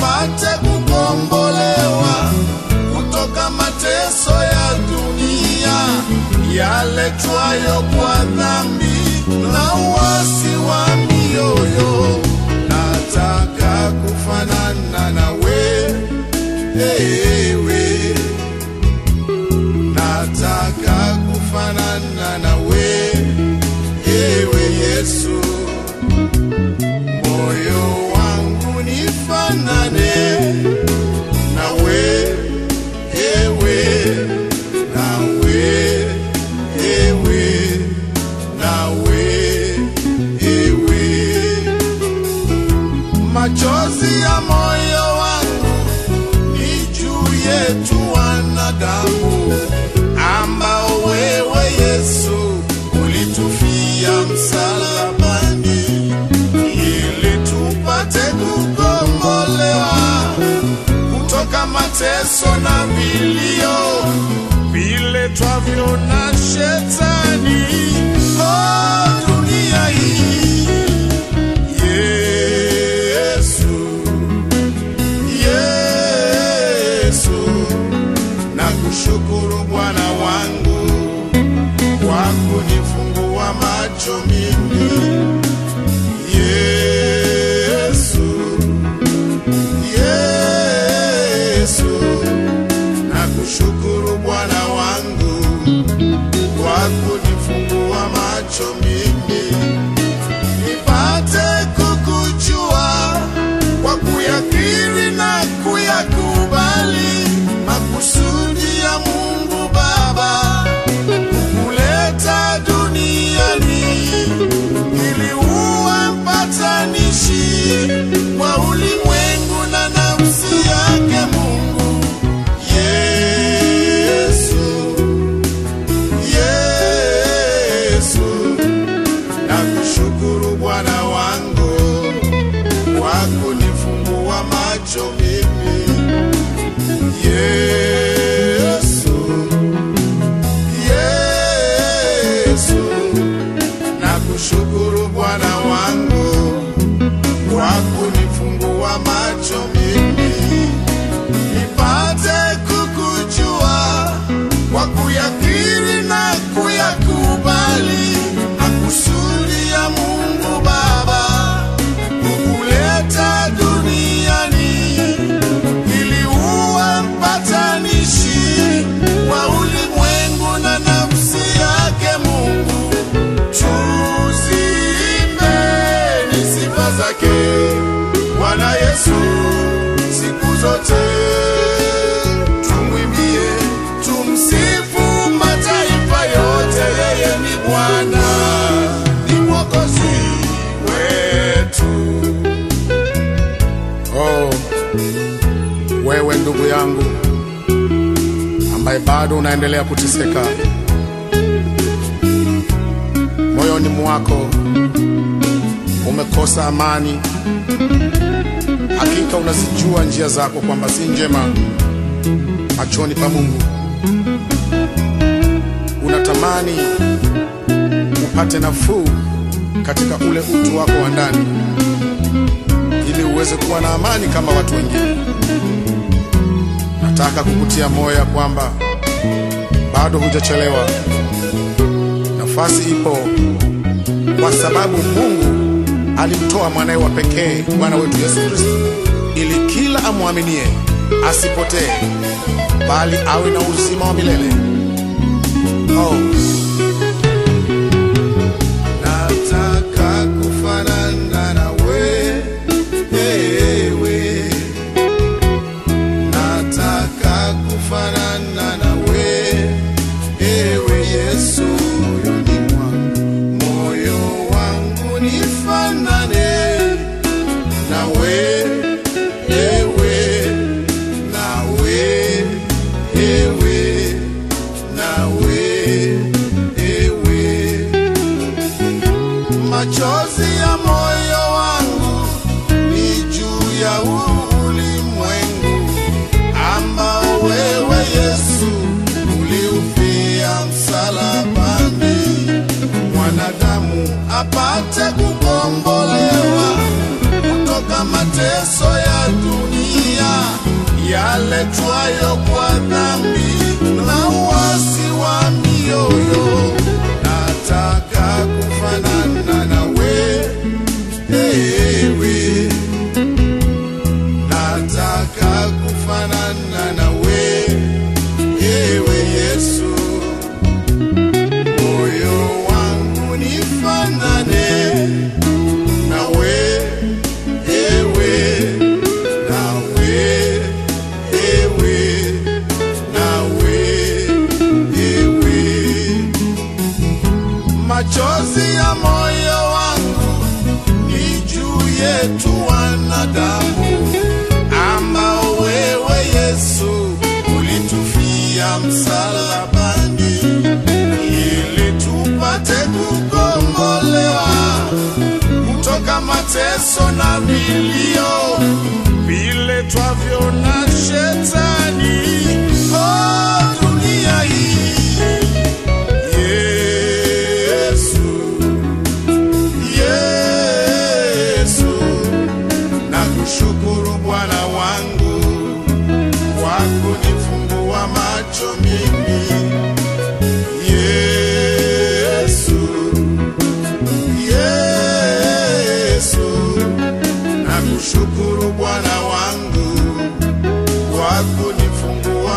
apate kukombolewa kutoka mateso ya dunia yaletwayo kwa dhambi trafił na time kunifungua macho Yesu siku zote, tumwimbie, tumsifu mataifa yote, yeye ni Bwana, ni mwokozi wetu. Oh, wewe ndugu yangu ambaye bado unaendelea kuteseka moyoni mwako, umekosa amani, hakika unazijua njia zako kwamba si njema machoni pa Mungu. Unatamani upate nafuu katika ule utu wako wa ndani ili uweze kuwa na amani kama watu wengine. Nataka kukutia moyo ya kwamba bado hujachelewa, nafasi ipo, kwa sababu Mungu alimtoa mwanaye wa pekee Bwana wetu Yesu Kristo ili kila amwaminie asipotee, bali awe na uzima wa milele. Oh, unifanane yaletwayo kwa mateso na vilio vile twavyona shetani. Oh, dunia hii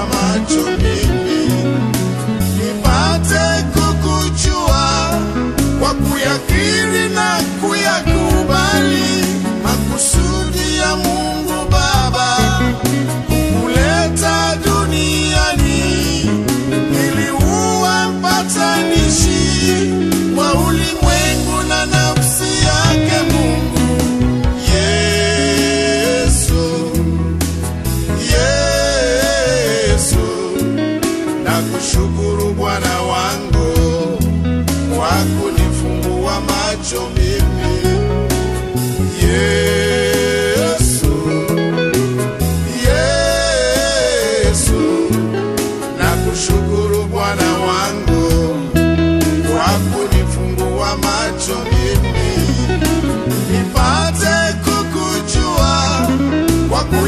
macho mimi. Nipate kukujua kwa kuyakiri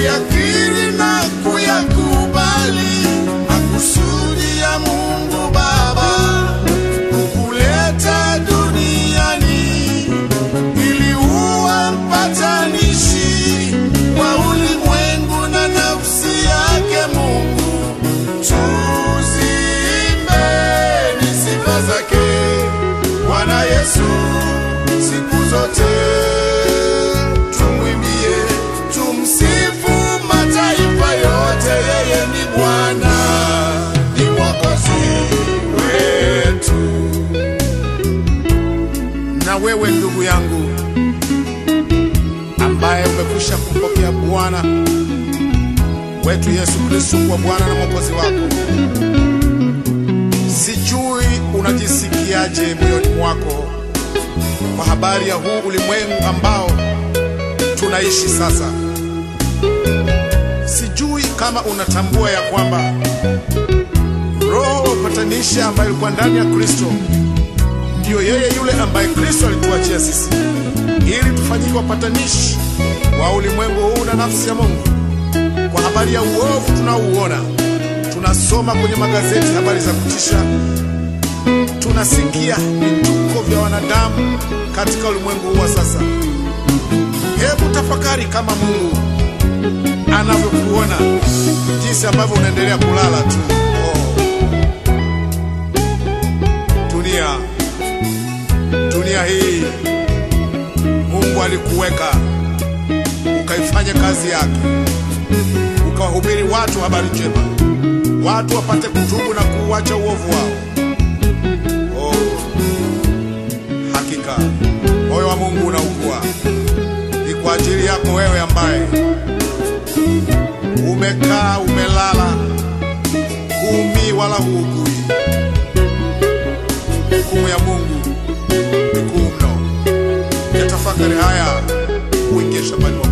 kwa umekwisha kumpokea Bwana. Wetu Yesu Kristo kwa Bwana na Mwokozi wako, sijui unajisikiaje moyoni mwako kwa habari ya huu ulimwengu ambao tunaishi sasa. Sijui kama unatambua ya kwamba roho wa upatanishi ambayo ilikuwa ndani ya Kristo ndiyo yeye yule ambaye Kristo alituachia sisi. Ili tufanyike wapatanishi wa ulimwengu huu na nafsi ya Mungu. Kwa habari ya uovu tunaouona, tunasoma kwenye magazeti habari za kutisha, tunasikia vituko vya wanadamu katika ulimwengu huu wa sasa. Hebu tafakari kama Mungu anavyokuona, jinsi ambavyo unaendelea kulala tu. Oh. Dunia, dunia hii Mungu alikuweka ukaifanye kazi yake, ukawahubiri watu habari njema, watu wapate kutubu na kuuacha uovu wao. Oh, hakika moyo wa Mungu unaukua. Ni kwa ajili yako wewe ambaye umekaa umelala, humi wala huugui. Hukumu ya Mungu ni kuu mno. Yatafakari haya, uingie shambani.